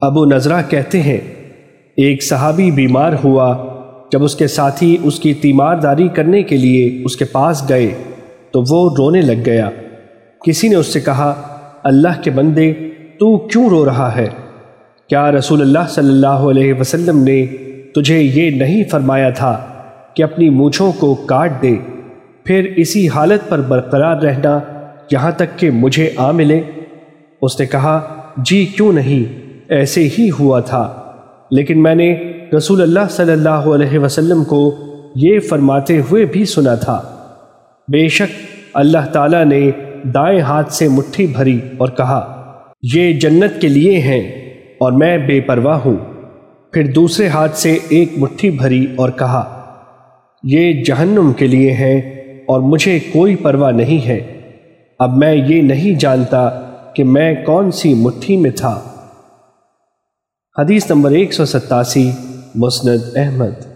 ابو نظرہ کہتے ہیں، ایک صحابی بیمار ہوا جب اس کے ساتھی اس کی تیمارداری کرنے کے لیے اس کے پاس گئے تو وہ رونے لگ گیا۔ کسی نے اس سے کہا، اللہ کے بندے، تو کیوں رو رہا ہے؟ کیا رسول اللہ صلی اللہ علیہ وسلم نے تجھے یہ نہیں فرمایا تھا کہ اپنی مونچھوں کو کاٹ دے؟ پھر اسی حالت پر برقرار رہنا یہاں تک کہ مجھے آ ملے؟ اس نے کہا جی کیوں نہیں؟ ایسے ہی ہوا تھا۔ لیکن میں نے رسول اللہ صلی اللہ علیہ وسلم کو یہ فرماتے ہوئے بھی سنا تھا۔ بے شک اللہ تعالیٰ نے دائیں ہاتھ سے مٹھی بھری اور کہا، یہ جنت کے لیے ہیں اور میں بے پرواہ ہوں۔ پھر دوسرے ہاتھ سے ایک مٹھی بھری اور کہا، یہ جہنم کے لیے ہیں اور مجھے کوئی پرواہ نہیں ہے۔ اب میں یہ نہیں جانتا کہ میں کون سی مٹھی میں تھا۔ حدیث نمبر جانتا کہ میں کون سی